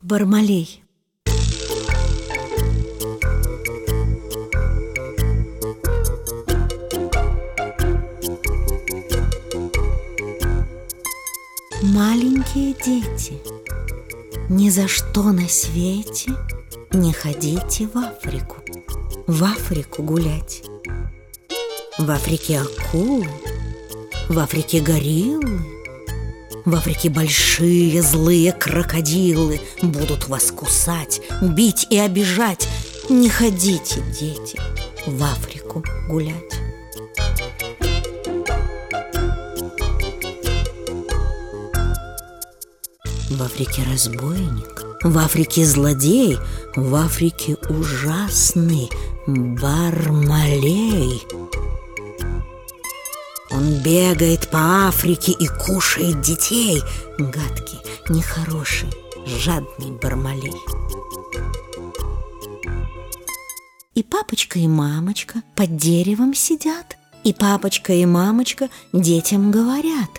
Бармалей. Маленькие дети, ни за что на свете не ходите в Африку, в Африку гулять. В Африке акулы, в Африке гориллы, в Африке большие злые крокодилы Будут вас кусать, бить и обижать. Не ходите, дети, в Африку гулять. В Африке разбойник, в Африке злодей, в Африке ужасный Бармалей – бегает по Африке и кушает детей. Гадкий, нехороший, жадный Бармалей. И папочка, и мамочка под деревом сидят. И папочка, и мамочка детям говорят.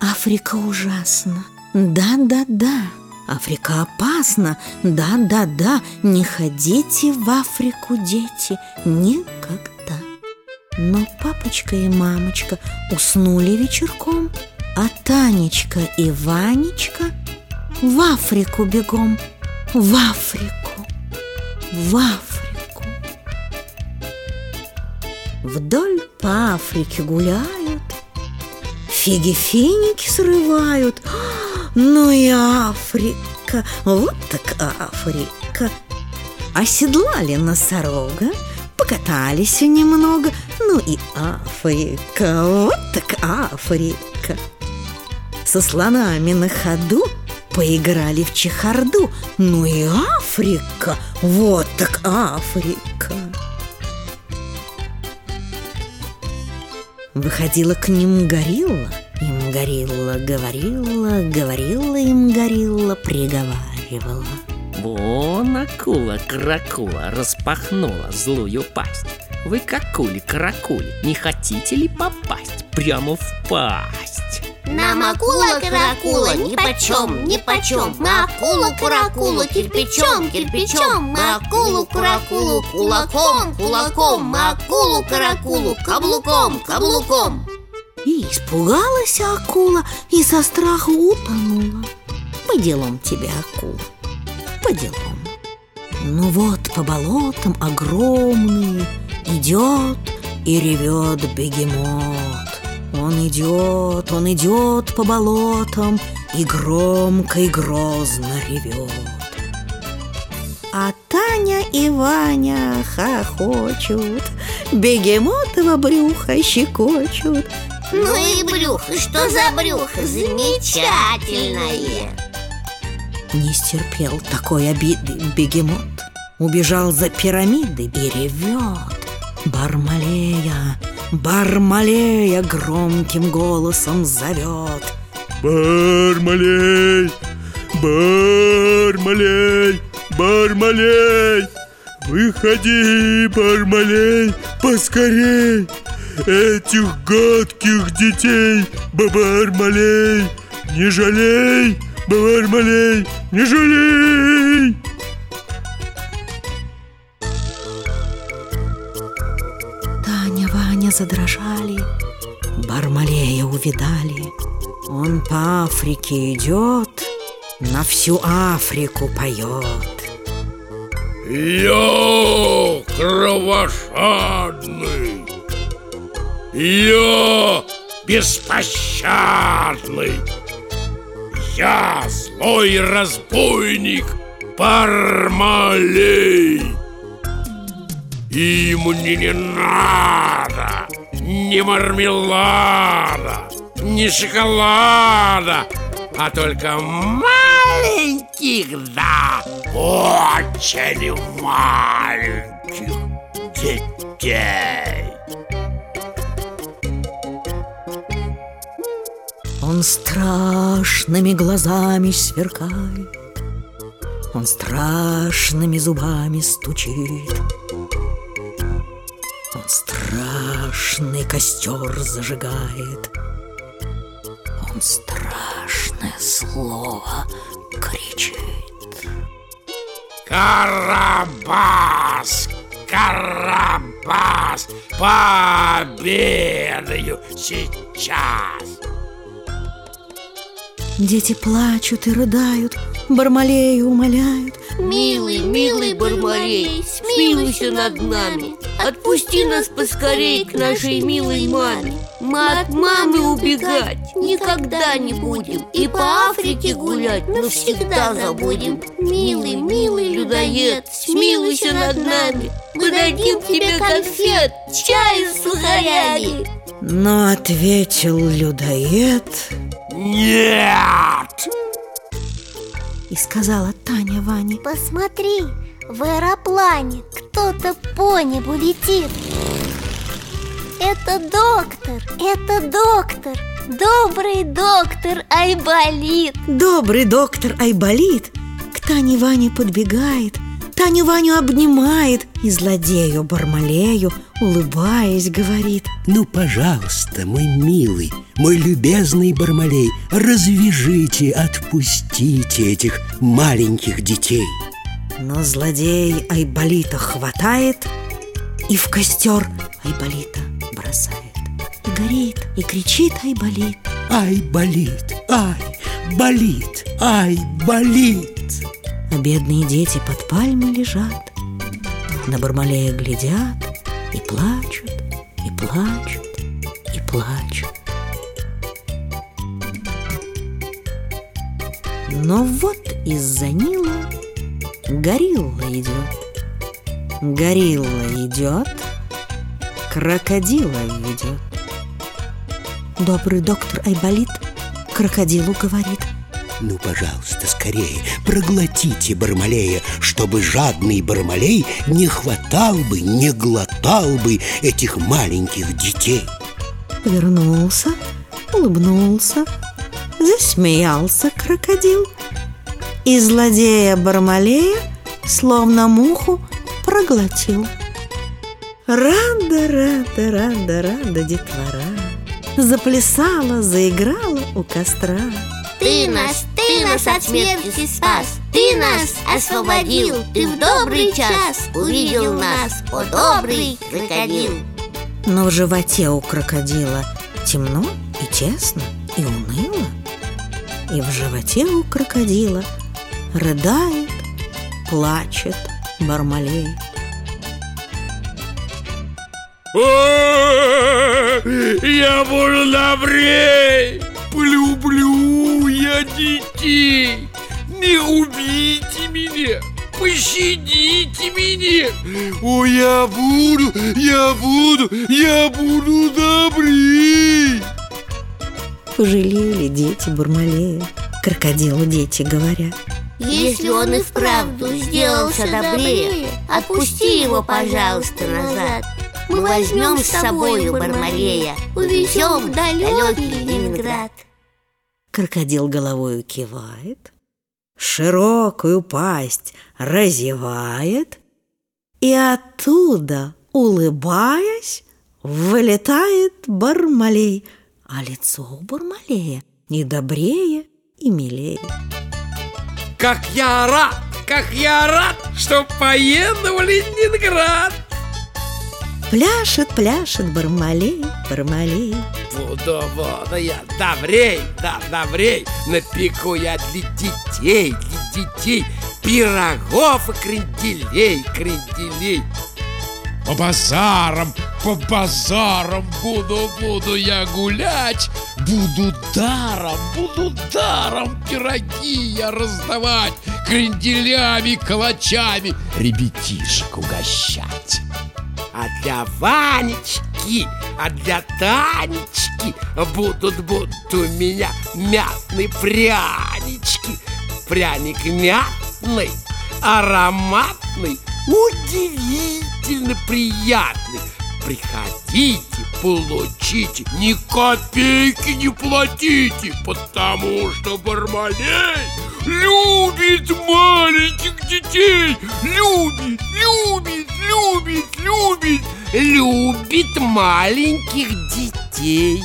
Африка ужасна, да-да-да! Африка опасна, да-да-да! Не ходите в Африку, дети, никогда но папочка и мамочка уснули вечерком, а Танечка и Ванечка в Африку бегом, в Африку, в Африку. Вдоль по Африке гуляют, фиги-финики срывают. Ну и Африка, вот так Африка. Оседлали носорога, покатались немного, ну и Африка, вот так Африка. Со слонами на ходу поиграли в чехарду, ну и Африка, вот так Африка. Выходила к ним горилла, им горилла говорила, говорила им горилла, приговаривала. Вон акула-каракула распахнула злую пасть. Вы какули-каракули, не хотите ли попасть прямо в пасть? Нам акула-каракула ни почем, ни почем. Мы акулу-каракулу кирпичом, кирпичом. Мы акулу-каракулу кулаком, кулаком. Мы акулу-каракулу каблуком, каблуком. И испугалась акула и со страху утонула По делам тебе, акула по делам. Ну вот по болотам огромный идет и ревет бегемот. Он идет, он идет по болотам и громко и грозно ревет. А Таня и Ваня хохочут, бегемотово брюхо щекочут. Ну и брюхо, что за брюхо замечательное! Не стерпел такой обиды бегемот Убежал за пирамиды и ревет Бармалея, Бармалея громким голосом зовет Бармалей, Бармалей, Бармалей Выходи, Бармалей, поскорей Этих гадких детей, Бармалей, не жалей Бармалей, не жалей! Таня, Ваня задрожали, Бармалея увидали. Он по Африке идет, на всю Африку поет. Я кровожадный, я беспощадный, я злой разбойник Пармалей И мне не надо ни мармелада, ни шоколада А только маленьких, да, очень маленьких детей. Он страшными глазами сверкает, Он страшными зубами стучит, страшный костер зажигает, Он страшное слово кричит. Карабас! Карабас! Пообедаю сейчас! Дети плачут и рыдают, Бармалея умоляют. Милый, милый Бармалей, смилуйся над нами. Отпусти нас поскорей к нашей милой маме. Мы от мамы убегать никогда не будем. И по Африке гулять навсегда забудем. Милый, милый людоед, смилуйся над нами. Мы дадим тебе конфет, чай с сухарями Но ответил людоед. Нет! И сказала Таня Ване. Посмотри, в аэроплане кто-то по небу летит. Это доктор, это доктор Добрый доктор Айболит Добрый доктор Айболит к Тане Ване подбегает Таню Ваню обнимает и злодею Бармалею, улыбаясь, говорит. Ну, пожалуйста, мой милый, мой любезный Бармалей Развяжите, отпустите этих маленьких детей Но злодей Айболита хватает и в костер Айболита бросает. И горит, и кричит Айболит. Ай, болит, ай, болит, ай, болит А бедные дети под пальмой лежат. На Бармалея глядят и плачут, и плачут, и плачут. Но вот из-за Нила горилла идет. Горилла идет, крокодила ведет. Добрый доктор Айболит крокодилу говорит Ну, пожалуйста, скорее, проглотите Бармалея Чтобы жадный Бармалей не хватал бы, не глотал бы этих маленьких детей. Повернулся, улыбнулся, засмеялся крокодил. И злодея Бармалея, словно муху, проглотил. Рада, рада, рада, рада детвора. Заплясала, заиграла у костра Ты нас, ты нас от смерти спас Ты нас освободил Ты в добрый час увидел нас О, добрый крокодил. Но в животе у крокодила темно и тесно и уныло. И в животе у крокодила рыдает, плачет Бармалей Я буду добрей! Полюблю детей! Не убейте меня! Пощадите меня! О, я буду, я буду, я буду добрей! Пожалели дети Бармалея Крокодилу дети говорят Если он и вправду сделался добрее Отпусти его, пожалуйста, назад Мы возьмем с собою Бармалея Увезем в далекий Ленинград Крокодил головою кивает Широкую пасть разевает И оттуда, улыбаясь, Вылетает Бармалей А лицо у Бармалея не добрее и милее Как я рад, как я рад, что поеду в Ленинград! Пляшет, пляшет Бармалей, Бармалей. Буду, буду я добрей, да добрей Напеку я для детей, для детей. Пирогов и кренделей, кренделей. По базарам, по базарам буду, буду я гулять. Буду даром, буду даром пироги я раздавать. Кренделями, калачами ребятишек угощать а для Ванечки, а для Танечки Будут, будут у меня мятные прянички. Пряник мятный, ароматный, удивительно приятный. Приходите, получите, ни копейки не платите Потому что Бармалей любит маленьких детей. Любит, любит, любит, любит Любит маленьких детей